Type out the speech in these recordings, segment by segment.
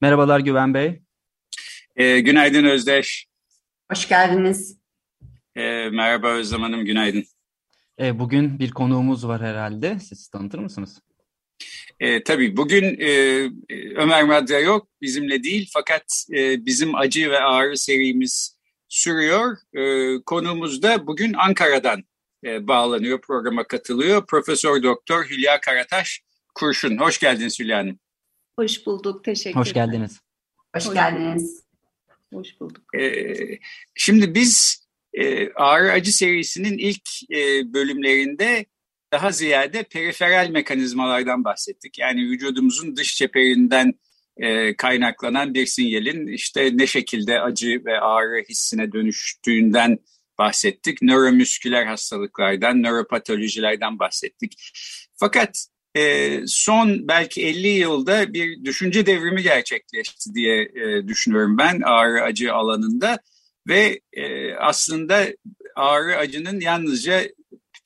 Merhabalar Güven Bey. E, günaydın Özdeş. Hoş geldiniz. E, merhaba Özlem Hanım, günaydın. E, bugün bir konuğumuz var herhalde. Siz tanıtır mısınız? E, tabii bugün e, Ömer Madra yok, bizimle değil. Fakat e, bizim acı ve ağrı serimiz sürüyor. E, konuğumuz da bugün Ankara'dan e, bağlanıyor, programa katılıyor. Profesör Doktor Hülya Karataş Kurşun. Hoş geldiniz Hülya Hanım. Hoş bulduk, teşekkür Hoş geldiniz. Hoş, Hoş geldiniz. Hoş bulduk. E, şimdi biz e, Ağrı Acı serisinin ilk e, bölümlerinde daha ziyade periferal mekanizmalardan bahsettik. Yani vücudumuzun dış çeperinden e, kaynaklanan bir sinyalin işte ne şekilde acı ve ağrı hissine dönüştüğünden bahsettik. Nöromüsküler hastalıklardan, nöropatolojilerden bahsettik. Fakat e, son belki 50 yılda bir düşünce devrimi gerçekleşti diye e, düşünüyorum ben ağrı acı alanında. Ve e, aslında ağrı acının yalnızca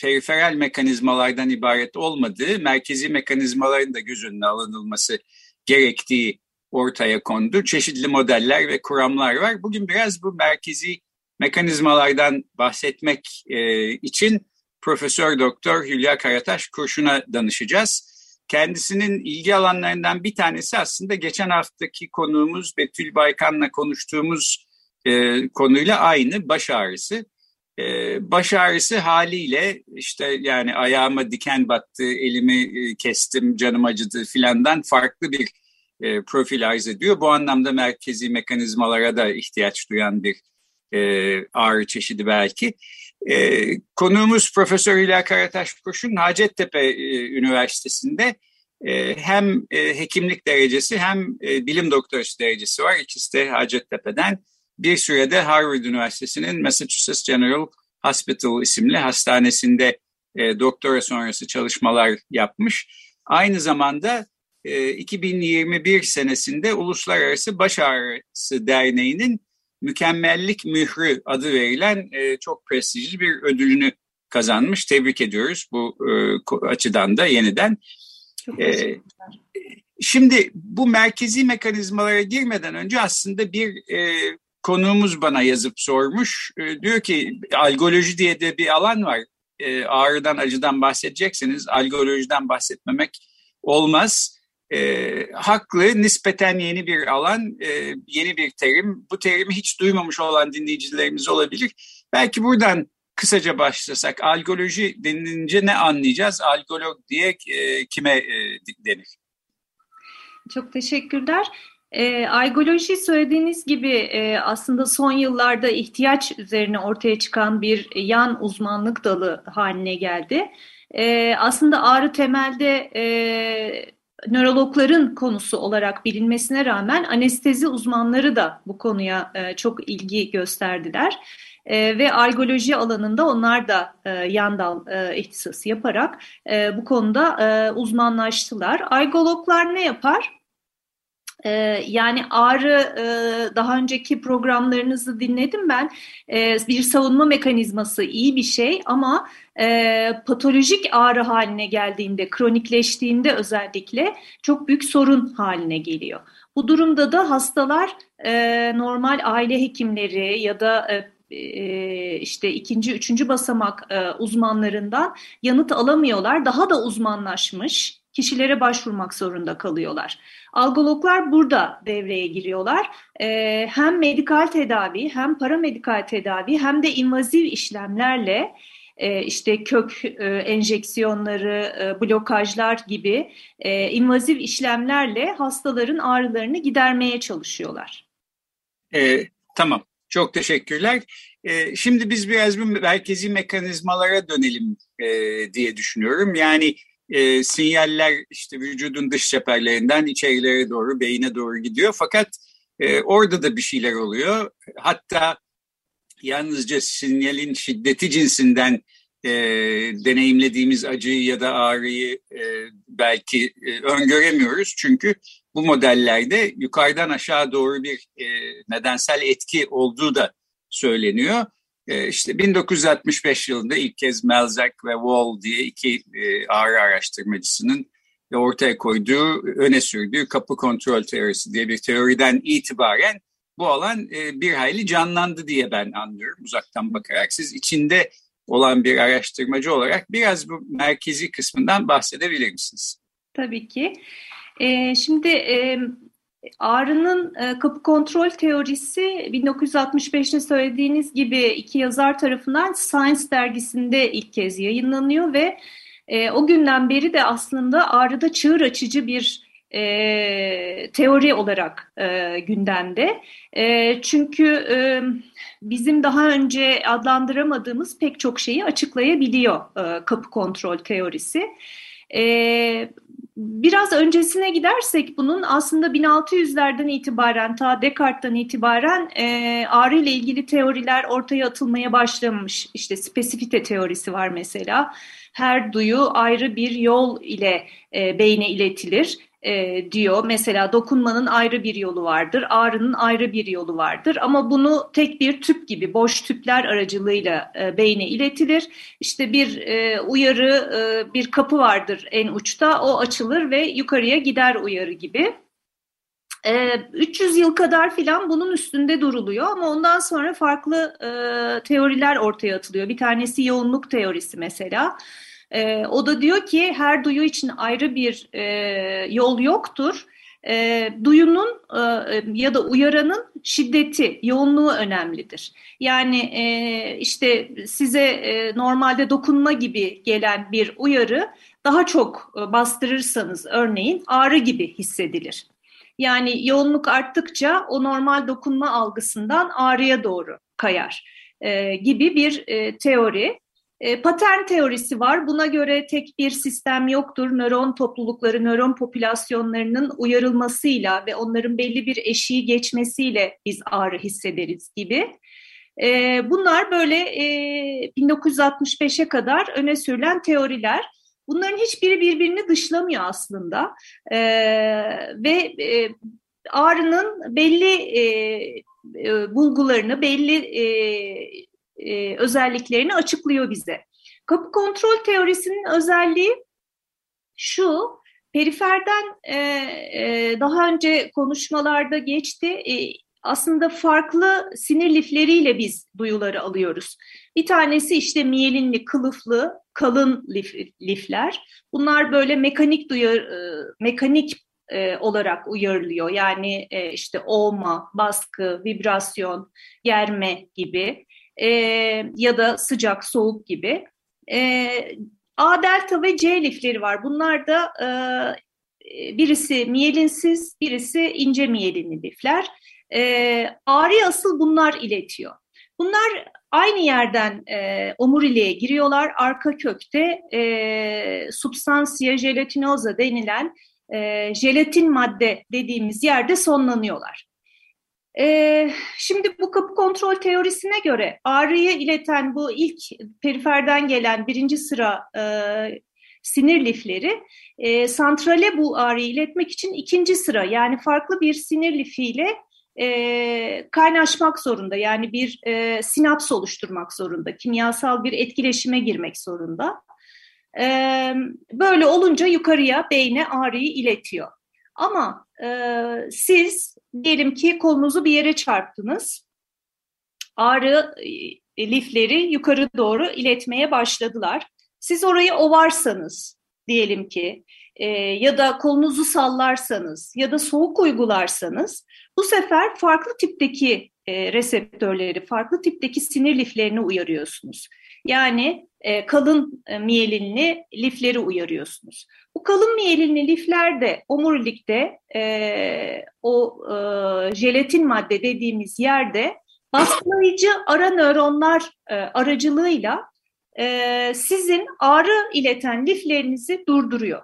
periferal mekanizmalardan ibaret olmadığı, merkezi mekanizmaların da göz önüne alınılması gerektiği ortaya kondu. Çeşitli modeller ve kuramlar var. Bugün biraz bu merkezi mekanizmalardan bahsetmek e, için Profesör Doktor Hülya Karataş Kurşun'a danışacağız. Kendisinin ilgi alanlarından bir tanesi aslında geçen haftaki konuğumuz Betül Baykan'la konuştuğumuz e, konuyla aynı baş ağrısı. E, baş ağrısı haliyle işte yani ayağıma diken battı, elimi e, kestim, canım acıdı filandan farklı bir e, profil arz ediyor. Bu anlamda merkezi mekanizmalara da ihtiyaç duyan bir e, ağrı çeşidi belki. E, konuğumuz Profesör Hülya Karataş Kurşun Hacettepe e, Üniversitesi'nde e, hem e, hekimlik derecesi hem e, bilim doktorası derecesi var. İkisi de Hacettepe'den. Bir sürede Harvard Üniversitesi'nin Massachusetts General Hospital isimli hastanesinde e, doktora sonrası çalışmalar yapmış. Aynı zamanda 2021 senesinde Uluslararası Baş Ağrısı Derneği'nin Mükemmellik Mührü adı verilen e, çok prestijli bir ödülünü kazanmış. Tebrik ediyoruz bu e, açıdan da yeniden. E, şimdi bu merkezi mekanizmalara girmeden önce aslında bir e, konuğumuz bana yazıp sormuş. E, diyor ki algoloji diye de bir alan var. E, ağrıdan acıdan bahsedecekseniz algolojiden bahsetmemek olmaz e, haklı, nispeten yeni bir alan, e, yeni bir terim. Bu terimi hiç duymamış olan dinleyicilerimiz olabilir. Belki buradan kısaca başlasak, algoloji denilince ne anlayacağız? Algolog diye e, kime e, denir? Çok teşekkürler. E, algoloji söylediğiniz gibi e, aslında son yıllarda ihtiyaç üzerine ortaya çıkan bir yan uzmanlık dalı haline geldi. E, aslında ağrı temelde e, nörologların konusu olarak bilinmesine rağmen anestezi uzmanları da bu konuya e, çok ilgi gösterdiler. E, ve algoloji alanında onlar da e, yan dal e, ihtisası yaparak bu konuda uzmanlaştılar. Algologlar ne yapar? Ee, yani ağrı e, daha önceki programlarınızı dinledim ben. Ee, bir savunma mekanizması iyi bir şey ama e, patolojik ağrı haline geldiğinde, kronikleştiğinde özellikle çok büyük sorun haline geliyor. Bu durumda da hastalar e, normal aile hekimleri ya da işte ikinci, üçüncü basamak uzmanlarından yanıt alamıyorlar. Daha da uzmanlaşmış kişilere başvurmak zorunda kalıyorlar. Algologlar burada devreye giriyorlar. Ee, hem medikal tedavi hem paramedikal tedavi hem de invaziv işlemlerle e, işte kök e, enjeksiyonları, e, blokajlar gibi e, invaziv işlemlerle hastaların ağrılarını gidermeye çalışıyorlar. E, tamam, çok teşekkürler. E, şimdi biz biraz bir merkezi mekanizmalara dönelim e, diye düşünüyorum. Yani e, sinyaller işte vücudun dış çeperlerinden içerilere doğru, beyine doğru gidiyor. Fakat e, orada da bir şeyler oluyor. Hatta yalnızca sinyalin şiddeti cinsinden e, deneyimlediğimiz acıyı ya da ağrıyı e, belki e, öngöremiyoruz. Çünkü bu modellerde yukarıdan aşağı doğru bir e, nedensel etki olduğu da söyleniyor. E, işte 1965 yılında ilk kez Melzack ve Wall diye iki e, ağrı araştırmacısının ortaya koyduğu, öne sürdüğü kapı kontrol teorisi diye bir teoriden itibaren bu alan e, bir hayli canlandı diye ben anlıyorum uzaktan bakarak. Siz içinde olan bir araştırmacı olarak biraz bu merkezi kısmından bahsedebilir misiniz? Tabii ki. E, şimdi e, Ağrı'nın e, kapı kontrol teorisi 1965'te söylediğiniz gibi iki yazar tarafından Science dergisinde ilk kez yayınlanıyor ve e, o günden beri de aslında Ağrı'da çığır açıcı bir e, teori olarak e, gündemde. E, çünkü e, bizim daha önce adlandıramadığımız pek çok şeyi açıklayabiliyor e, kapı kontrol teorisi. E, biraz öncesine gidersek bunun aslında 1600'lerden itibaren ta Descartes'ten itibaren e, ağrı ile ilgili teoriler ortaya atılmaya başlamış. İşte spesifite teorisi var mesela. Her duyu ayrı bir yol ile e, beyne iletilir e, diyor. Mesela dokunmanın ayrı bir yolu vardır, ağrının ayrı bir yolu vardır. Ama bunu tek bir tüp gibi boş tüpler aracılığıyla e, beyne iletilir. İşte bir e, uyarı, e, bir kapı vardır en uçta, o açılır ve yukarıya gider uyarı gibi. 300 yıl kadar filan bunun üstünde duruluyor ama ondan sonra farklı e, teoriler ortaya atılıyor. Bir tanesi yoğunluk teorisi mesela. E, o da diyor ki her duyu için ayrı bir e, yol yoktur. E, duyunun e, ya da uyaranın şiddeti, yoğunluğu önemlidir. Yani e, işte size e, normalde dokunma gibi gelen bir uyarı daha çok e, bastırırsanız örneğin ağrı gibi hissedilir. Yani yoğunluk arttıkça o normal dokunma algısından ağrıya doğru kayar e, gibi bir e, teori. E, patern teorisi var. Buna göre tek bir sistem yoktur. Nöron toplulukları, nöron popülasyonlarının uyarılmasıyla ve onların belli bir eşiği geçmesiyle biz ağrı hissederiz gibi. E, bunlar böyle e, 1965'e kadar öne sürülen teoriler. Bunların hiçbiri birbirini dışlamıyor aslında. E, ve e, ağrının belli e, e, bulgularını, belli e, e, özelliklerini açıklıyor bize. Kapı kontrol teorisinin özelliği şu, periferden e, e, daha önce konuşmalarda geçti, e, aslında farklı sinir lifleriyle biz duyuları alıyoruz. Bir tanesi işte miyelinli, kılıflı, kalın lif, lifler. Bunlar böyle mekanik duyar, e, mekanik e, olarak uyarılıyor. Yani e, işte olma, baskı, vibrasyon, germe gibi e, ya da sıcak, soğuk gibi. E, A delta ve C lifleri var. Bunlar da e, birisi miyelinsiz, birisi ince miyelinli lifler. E, ağrı asıl bunlar iletiyor. Bunlar aynı yerden e, omuriliğe giriyorlar. Arka kökte e, substansia gelatinosa denilen e, jelatin madde dediğimiz yerde sonlanıyorlar. Ee, şimdi bu kapı kontrol teorisine göre ağrıyı ileten bu ilk periferden gelen birinci sıra e, sinir lifleri e, santrale bu ağrıyı iletmek için ikinci sıra yani farklı bir sinir lifiyle e, kaynaşmak zorunda. Yani bir e, sinaps oluşturmak zorunda, kimyasal bir etkileşime girmek zorunda. E, böyle olunca yukarıya beyne ağrıyı iletiyor. Ama e, siz diyelim ki kolunuzu bir yere çarptınız. Ağrı e, lifleri yukarı doğru iletmeye başladılar. Siz orayı ovarsanız diyelim ki e, ya da kolunuzu sallarsanız ya da soğuk uygularsanız bu sefer farklı tipteki e, reseptörleri, farklı tipteki sinir liflerini uyarıyorsunuz. Yani e, kalın e, miyelinli lifleri uyarıyorsunuz. Bu kalın miyelinli lifler de omurilikte e, o jelatin madde dediğimiz yerde baskılayıcı ara nöronlar aracılığıyla sizin ağrı ileten liflerinizi durduruyor.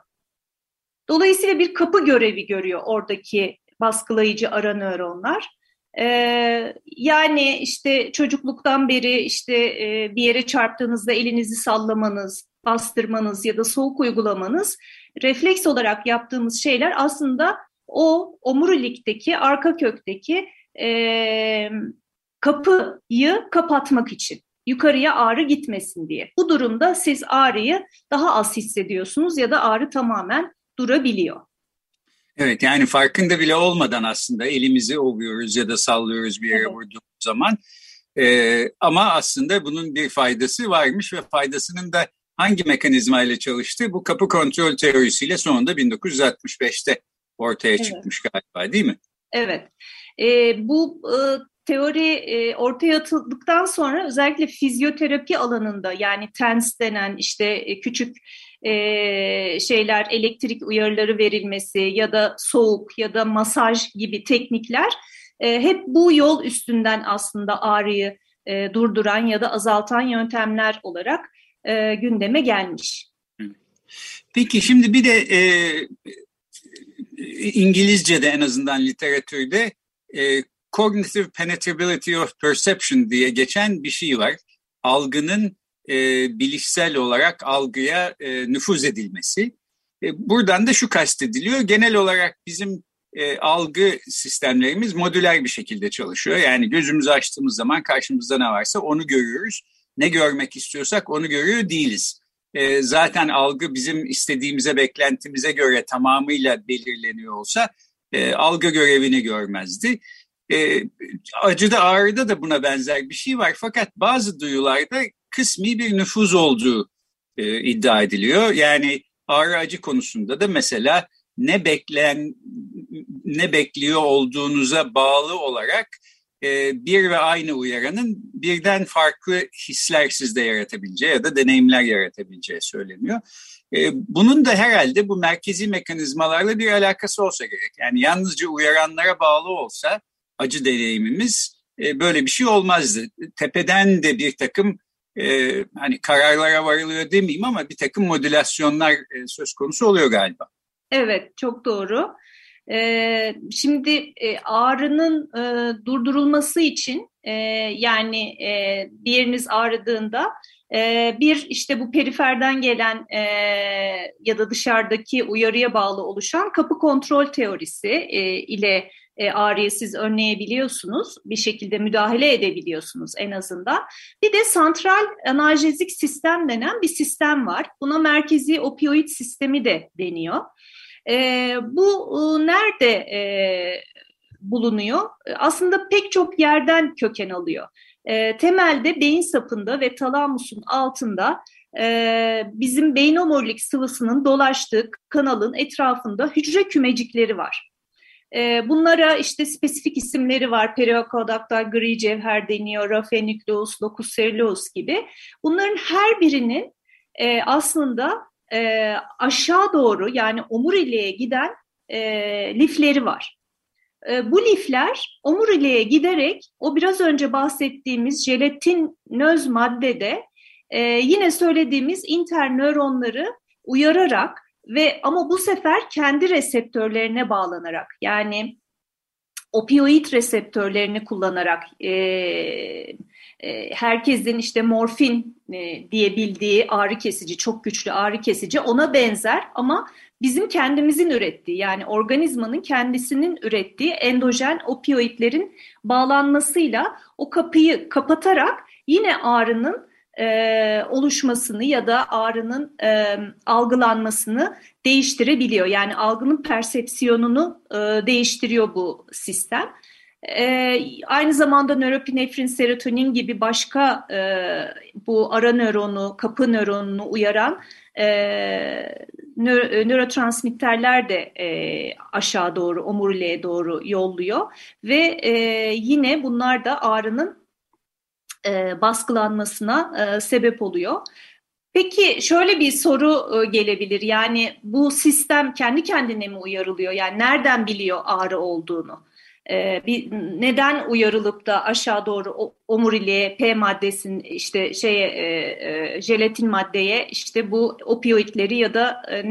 Dolayısıyla bir kapı görevi görüyor oradaki baskılayıcı ara nöronlar. Ee, yani işte çocukluktan beri işte e, bir yere çarptığınızda elinizi sallamanız, bastırmanız ya da soğuk uygulamanız refleks olarak yaptığımız şeyler aslında o omurilikteki, arka kökteki e, kapıyı kapatmak için. Yukarıya ağrı gitmesin diye. Bu durumda siz ağrıyı daha az hissediyorsunuz ya da ağrı tamamen durabiliyor. Evet yani farkında bile olmadan aslında elimizi ovuyoruz ya da sallıyoruz bir yere evet. vurduğumuz zaman. Ee, ama aslında bunun bir faydası varmış ve faydasının da hangi mekanizma ile çalıştığı bu kapı kontrol teorisiyle sonunda 1965'te ortaya evet. çıkmış galiba değil mi? Evet. E, bu e, teori e, ortaya atıldıktan sonra özellikle fizyoterapi alanında yani TENS denen işte e, küçük e, şeyler elektrik uyarıları verilmesi ya da soğuk ya da masaj gibi teknikler e, hep bu yol üstünden aslında ağrıyı e, durduran ya da azaltan yöntemler olarak e, gündeme gelmiş. Peki şimdi bir de e, İngilizce'de en azından literatürde e, cognitive penetrability of perception diye geçen bir şey var. Algının e, bilişsel olarak algıya e, nüfuz edilmesi. E, buradan da şu kastediliyor. Genel olarak bizim e, algı sistemlerimiz modüler bir şekilde çalışıyor. Yani gözümüzü açtığımız zaman karşımızda ne varsa onu görüyoruz. Ne görmek istiyorsak onu görüyor değiliz. E, zaten algı bizim istediğimize, beklentimize göre tamamıyla belirleniyor olsa e, algı görevini görmezdi. E, acıda ağrıda da buna benzer bir şey var. Fakat bazı duyularda kısmi bir nüfuz olduğu e, iddia ediliyor. Yani ağrı acı konusunda da mesela ne beklen ne bekliyor olduğunuza bağlı olarak e, bir ve aynı uyaranın birden farklı hisler sizde yaratabileceği ya da deneyimler yaratabileceği söyleniyor. E, bunun da herhalde bu merkezi mekanizmalarla bir alakası olsa gerek. Yani yalnızca uyaranlara bağlı olsa acı deneyimimiz e, böyle bir şey olmazdı. Tepeden de bir takım e, hani kararlara varılıyor demeyeyim ama bir takım modülasyonlar e, söz konusu oluyor galiba. Evet, çok doğru. Ee, şimdi e, ağrının e, durdurulması için yani e, bir yeriniz ağrıdığında bir işte bu periferden gelen ya da dışarıdaki uyarıya bağlı oluşan kapı kontrol teorisi ile e, ağrıyı siz önleyebiliyorsunuz. Bir şekilde müdahale edebiliyorsunuz en azından. Bir de santral analjezik sistem denen bir sistem var. Buna merkezi opioid sistemi de deniyor. E, bu e, nerede e, bulunuyor? Aslında pek çok yerden köken alıyor. E, temelde beyin sapında ve talamusun altında e, bizim beyin omurilik sıvısının dolaştığı kanalın etrafında hücre kümecikleri var. E, bunlara işte spesifik isimleri var. Periakodaktal gri cevher deniyor, rafenükleus, locus gibi. Bunların her birinin e, aslında e, aşağı doğru yani omuriliğe giden e, lifleri var. Bu lifler omuriliğe giderek o biraz önce bahsettiğimiz jelatinöz maddede e, yine söylediğimiz internöronları uyararak ve ama bu sefer kendi reseptörlerine bağlanarak yani opioid reseptörlerini kullanarak e, e, herkesin işte morfin e, diye bildiği ağrı kesici, çok güçlü ağrı kesici ona benzer ama bizim kendimizin ürettiği yani organizmanın kendisinin ürettiği endojen opioidlerin bağlanmasıyla o kapıyı kapatarak yine ağrının e, oluşmasını ya da ağrının e, algılanmasını değiştirebiliyor. Yani algının persepsiyonunu e, değiştiriyor bu sistem. E, aynı zamanda nöropinefrin, serotonin gibi başka e, bu ara nöronu, kapı nöronunu uyaran e, nö nörotransmitterler de e, aşağı doğru, omuriliğe doğru yolluyor. Ve e, yine bunlar da ağrının e, baskılanmasına e, sebep oluyor. Peki şöyle bir soru e, gelebilir. Yani bu sistem kendi kendine mi uyarılıyor? Yani nereden biliyor ağrı olduğunu? e, bir neden uyarılıp da aşağı doğru omuriliğe, P maddesinin işte şeye jelatin maddeye işte bu opioidleri ya da e,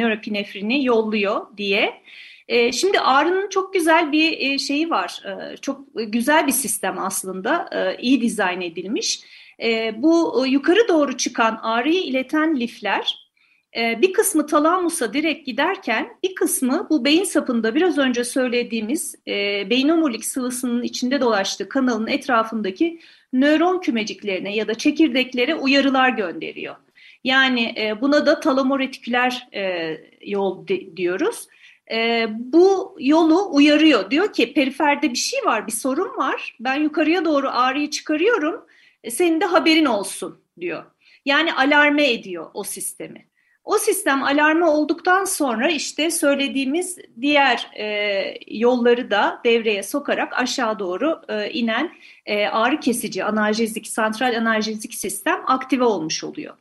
yolluyor diye. E, şimdi ağrının çok güzel bir e, şeyi var. E, çok güzel bir sistem aslında. E, iyi dizayn edilmiş. E, bu e, yukarı doğru çıkan ağrıyı ileten lifler ee, bir kısmı talamusa direkt giderken bir kısmı bu beyin sapında biraz önce söylediğimiz e, beyin omurilik sıvısının içinde dolaştığı kanalın etrafındaki nöron kümeciklerine ya da çekirdeklere uyarılar gönderiyor. Yani e, buna da talamoretiküler e, yol diyoruz. E, bu yolu uyarıyor. Diyor ki periferde bir şey var, bir sorun var. Ben yukarıya doğru ağrıyı çıkarıyorum. E, senin de haberin olsun diyor. Yani alarme ediyor o sistemi. O sistem alarmı olduktan sonra işte söylediğimiz diğer e, yolları da devreye sokarak aşağı doğru e, inen e, ağrı kesici analjezik, santral analjezik sistem aktive olmuş oluyor.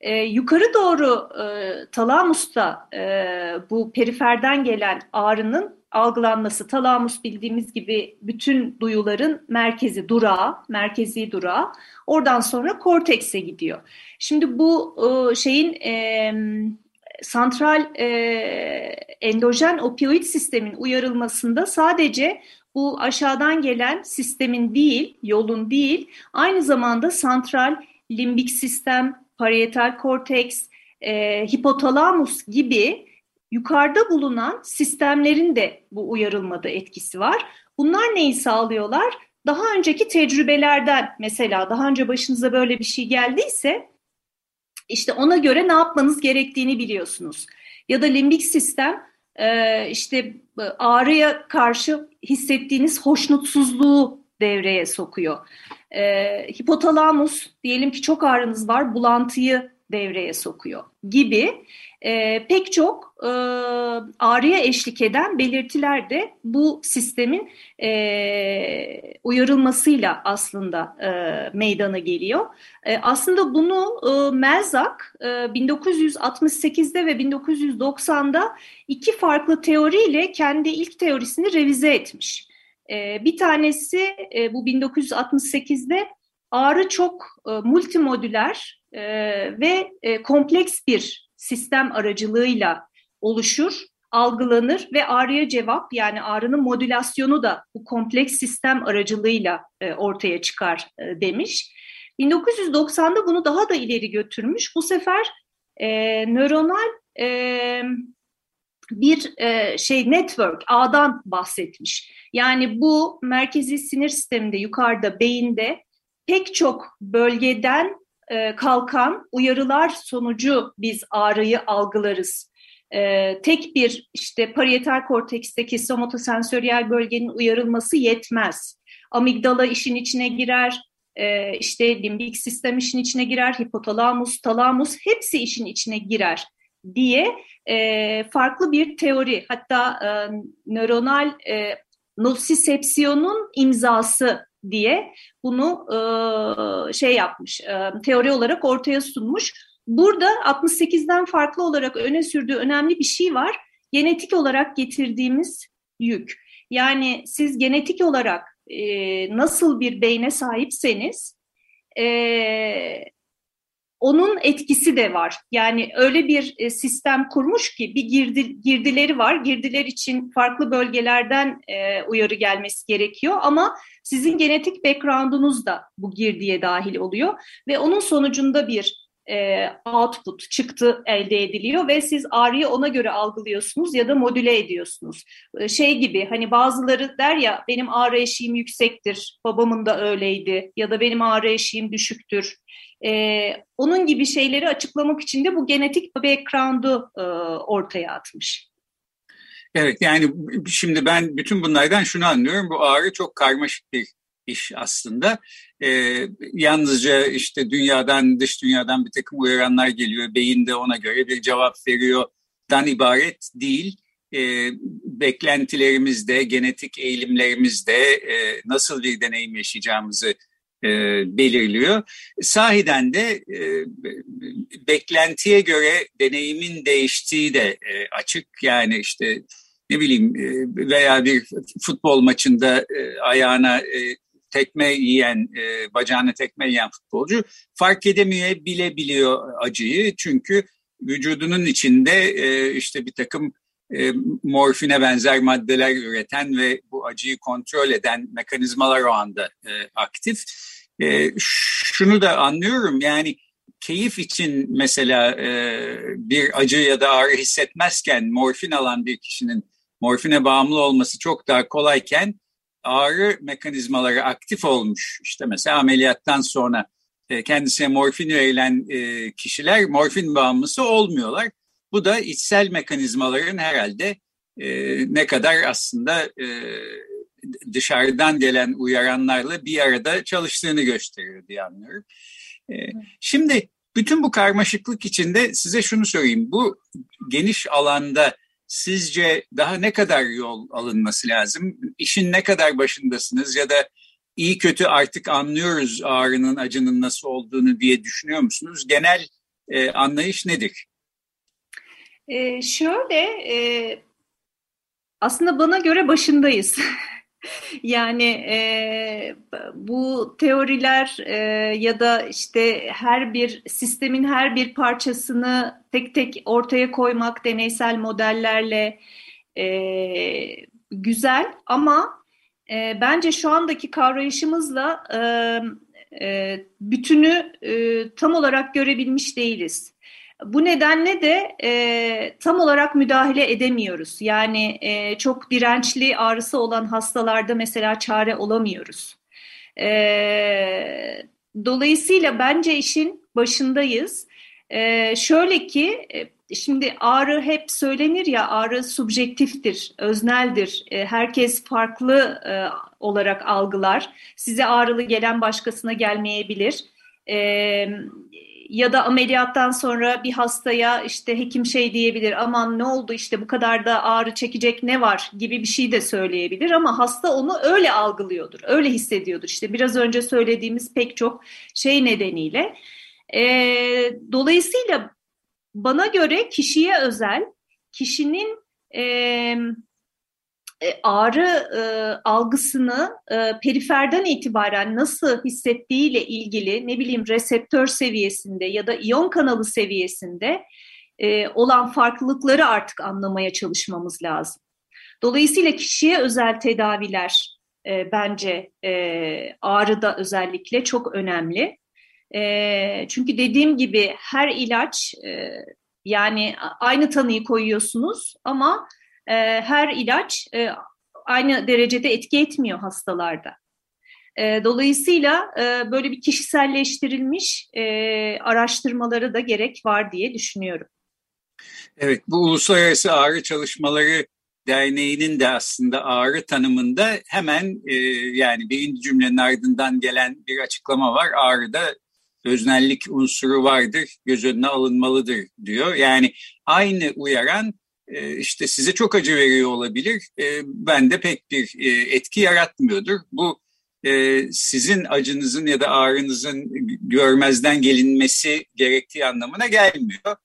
E, yukarı doğru e, talamusta e, bu periferden gelen ağrının algılanması, talamus bildiğimiz gibi bütün duyuların merkezi durağı, merkezi durağı. Oradan sonra kortekse gidiyor. Şimdi bu e, şeyin e, santral e, endojen opioid sistemin uyarılmasında sadece bu aşağıdan gelen sistemin değil, yolun değil, aynı zamanda santral limbik sistem, parietal korteks, e, hipotalamus gibi yukarıda bulunan sistemlerin de bu uyarılmada etkisi var. Bunlar neyi sağlıyorlar? Daha önceki tecrübelerden mesela daha önce başınıza böyle bir şey geldiyse işte ona göre ne yapmanız gerektiğini biliyorsunuz. Ya da limbik sistem e, işte ağrıya karşı hissettiğiniz hoşnutsuzluğu devreye sokuyor. E, hipotalamus diyelim ki çok ağrınız var bulantıyı devreye sokuyor gibi e, pek çok e, ağrıya eşlik eden belirtiler de bu sistemin e, uyarılmasıyla aslında e, meydana geliyor. E, aslında bunu e, Melzak e, 1968'de ve 1990'da iki farklı teoriyle kendi ilk teorisini revize etmiş. E, bir tanesi e, bu 1968'de ağrı çok e, multimodüler e, ve kompleks bir sistem aracılığıyla oluşur, algılanır ve ağrıya cevap yani ağrının modülasyonu da bu kompleks sistem aracılığıyla ortaya çıkar demiş. 1990'da bunu daha da ileri götürmüş. Bu sefer nöronal bir e, şey network ağdan bahsetmiş. Yani bu merkezi sinir sisteminde yukarıda beyinde pek çok bölgeden e, kalkan uyarılar sonucu biz ağrıyı algılarız. E, tek bir işte parietal korteksteki somatosensoryal bölgenin uyarılması yetmez. Amigdala işin içine girer, işte limbik sistem işin içine girer, hipotalamus, talamus hepsi işin içine girer diye e, farklı bir teori hatta e, nöronal e, nosisepsiyonun imzası diye bunu e, şey yapmış, e, teori olarak ortaya sunmuş. Burada 68'den farklı olarak öne sürdüğü önemli bir şey var. Genetik olarak getirdiğimiz yük. Yani siz genetik olarak e, nasıl bir beyne sahipseniz e, onun etkisi de var. Yani öyle bir e, sistem kurmuş ki bir girdi, girdileri var. Girdiler için farklı bölgelerden e, uyarı gelmesi gerekiyor ama sizin genetik background'unuz da bu girdiye dahil oluyor ve onun sonucunda bir e, output, çıktı elde ediliyor ve siz ağrıyı ona göre algılıyorsunuz ya da modüle ediyorsunuz. E, şey gibi hani bazıları der ya benim ağrı eşiğim yüksektir, babamın da öyleydi ya da benim ağrı eşiğim düşüktür. E, onun gibi şeyleri açıklamak için de bu genetik background'u e, ortaya atmış. Evet yani şimdi ben bütün bunlardan şunu anlıyorum. Bu ağrı çok karmaşık bir iş aslında. Ee, yalnızca işte dünyadan, dış dünyadan bir takım uyaranlar geliyor. Beyin de ona göre bir cevap veriyor. Dan ibaret değil. E, beklentilerimizde, genetik eğilimlerimizde e, nasıl bir deneyim yaşayacağımızı e, belirliyor. Sahiden de e, beklentiye göre deneyimin değiştiği de e, açık. Yani işte ne bileyim e, veya bir futbol maçında e, ayağına e, tekme yiyen, e, bacağına tekme yiyen futbolcu fark edemeyebiliyor acıyı. Çünkü vücudunun içinde e, işte bir takım e, morfine benzer maddeler üreten ve bu acıyı kontrol eden mekanizmalar o anda e, aktif. E, şunu da anlıyorum yani keyif için mesela e, bir acı ya da ağrı hissetmezken morfin alan bir kişinin morfine bağımlı olması çok daha kolayken ağrı mekanizmaları aktif olmuş. İşte mesela ameliyattan sonra e, kendisine morfin verilen e, kişiler morfin bağımlısı olmuyorlar. Bu da içsel mekanizmaların herhalde e, ne kadar aslında e, dışarıdan gelen uyaranlarla bir arada çalıştığını gösteriyor diye anlıyorum. E, şimdi bütün bu karmaşıklık içinde size şunu sorayım. Bu geniş alanda sizce daha ne kadar yol alınması lazım? İşin ne kadar başındasınız ya da iyi kötü artık anlıyoruz ağrının, acının nasıl olduğunu diye düşünüyor musunuz? Genel e, anlayış nedir? Ee, şöyle, e, aslında bana göre başındayız. yani e, bu teoriler e, ya da işte her bir sistemin her bir parçasını tek tek ortaya koymak deneysel modellerle e, güzel ama e, bence şu andaki kavrayışımızla e, e, bütünü e, tam olarak görebilmiş değiliz. Bu nedenle de e, tam olarak müdahale edemiyoruz. Yani e, çok dirençli ağrısı olan hastalarda mesela çare olamıyoruz. E, dolayısıyla bence işin başındayız. E, şöyle ki e, şimdi ağrı hep söylenir ya ağrı subjektiftir, özneldir. E, herkes farklı e, olarak algılar. Size ağrılı gelen başkasına gelmeyebilir. Evet ya da ameliyattan sonra bir hastaya işte hekim şey diyebilir aman ne oldu işte bu kadar da ağrı çekecek ne var gibi bir şey de söyleyebilir ama hasta onu öyle algılıyordur, öyle hissediyordur. İşte biraz önce söylediğimiz pek çok şey nedeniyle. E, dolayısıyla bana göre kişiye özel, kişinin e, ağrı e, algısını e, periferden itibaren nasıl hissettiğiyle ilgili ne bileyim reseptör seviyesinde ya da iyon kanalı seviyesinde e, olan farklılıkları artık anlamaya çalışmamız lazım. Dolayısıyla kişiye özel tedaviler e, bence e, ağrıda özellikle çok önemli. E, çünkü dediğim gibi her ilaç e, yani aynı tanıyı koyuyorsunuz ama e, her ilaç e, aynı derecede etki etmiyor hastalarda. E, dolayısıyla e, böyle bir kişiselleştirilmiş e, araştırmaları da gerek var diye düşünüyorum. Evet, bu Uluslararası Ağrı Çalışmaları Derneği'nin de aslında ağrı tanımında hemen e, yani birinci cümlenin ardından gelen bir açıklama var. Ağrıda öznellik unsuru vardır, göz önüne alınmalıdır diyor. Yani aynı uyaran işte size çok acı veriyor olabilir. E, ben de pek bir e, etki yaratmıyordur. Bu sizin acınızın ya da ağrınızın görmezden gelinmesi gerektiği anlamına gelmiyor.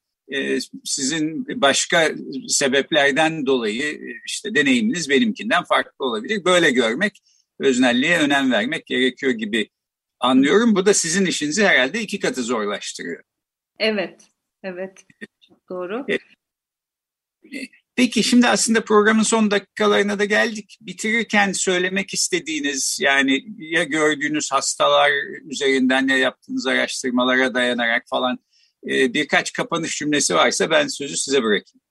Sizin başka sebeplerden dolayı işte deneyiminiz benimkinden farklı olabilir. Böyle görmek, öznelliğe önem vermek gerekiyor gibi anlıyorum. Bu da sizin işinizi herhalde iki katı zorlaştırıyor. Evet, evet. Çok doğru. Peki şimdi aslında programın son dakikalarına da geldik. Bitirirken söylemek istediğiniz yani ya gördüğünüz hastalar üzerinden ya yaptığınız araştırmalara dayanarak falan e, birkaç kapanış cümlesi varsa ben sözü size bırakayım.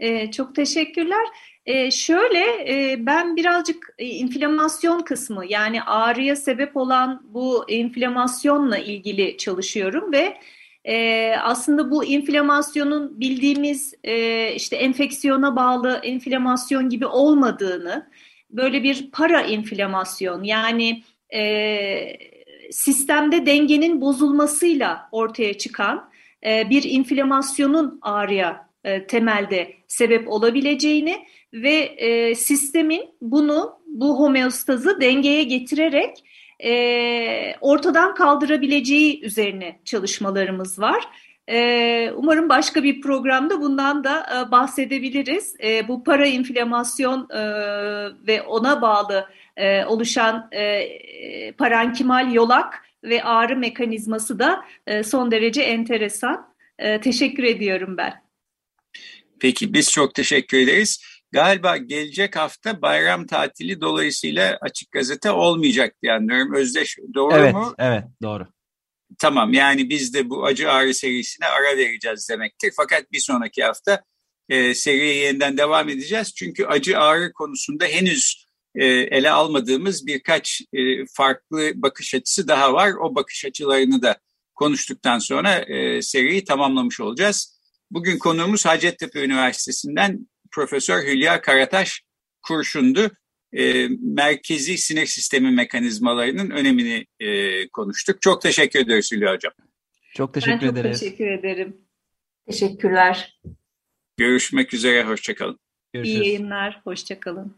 E, çok teşekkürler. E, şöyle e, ben birazcık inflamasyon kısmı yani ağrıya sebep olan bu inflamasyonla ilgili çalışıyorum ve e, aslında bu inflamasyonun bildiğimiz e, işte enfeksiyona bağlı inflamasyon gibi olmadığını, böyle bir para inflamasyon yani e, sistemde dengenin bozulmasıyla ortaya çıkan e, bir inflamasyonun ağrıya e, temelde sebep olabileceğini ve e, sistemin bunu bu homeostazı dengeye getirerek e, ortadan kaldırabileceği üzerine çalışmalarımız var. E, umarım başka bir programda bundan da e, bahsedebiliriz. E, bu para inflamasyon e, ve ona bağlı e, oluşan e, parankimal yolak ve ağrı mekanizması da e, son derece enteresan. E, teşekkür ediyorum ben. Peki biz çok teşekkür ederiz. Galiba gelecek hafta bayram tatili dolayısıyla açık gazete olmayacak diye anlıyorum. Özdeş doğru evet, mu? Evet, doğru. Tamam yani biz de bu acı ağrı serisine ara vereceğiz demektir. Fakat bir sonraki hafta e, seriye yeniden devam edeceğiz. Çünkü acı ağrı konusunda henüz e, ele almadığımız birkaç e, farklı bakış açısı daha var. O bakış açılarını da konuştuktan sonra e, seriyi tamamlamış olacağız. Bugün konuğumuz Hacettepe Üniversitesi'nden Profesör Hülya Karataş Kurşun'du. E, merkezi sinir sistemi mekanizmalarının önemini e, konuştuk. Çok teşekkür ederiz Hülya Hocam. Çok teşekkür ben çok ederiz. teşekkür ederim. Teşekkürler. Görüşmek üzere, hoşçakalın. Görüşürüz. İyi yayınlar, hoşçakalın.